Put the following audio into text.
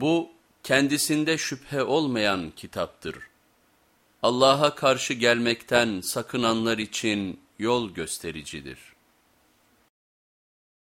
Bu kendisinde şüphe olmayan kitaptır. Allah'a karşı gelmekten sakınanlar için yol göstericidir.